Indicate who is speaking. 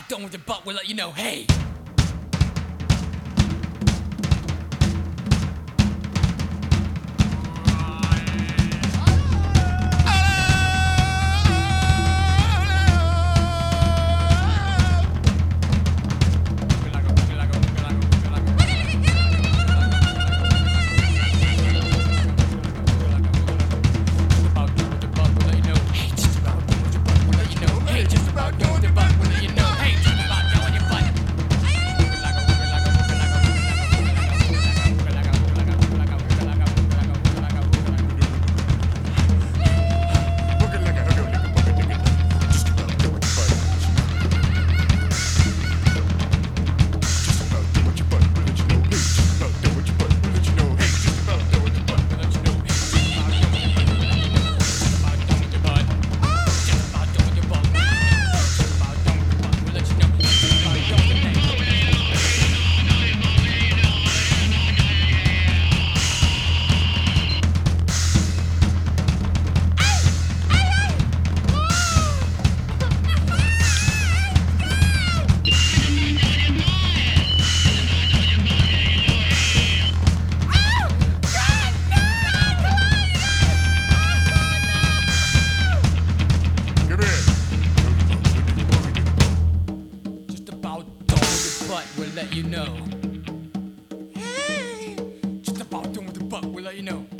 Speaker 1: about done with your butt, we'll let you know, hey. Let you know. Hey, just about done with the butt, we'll let you know.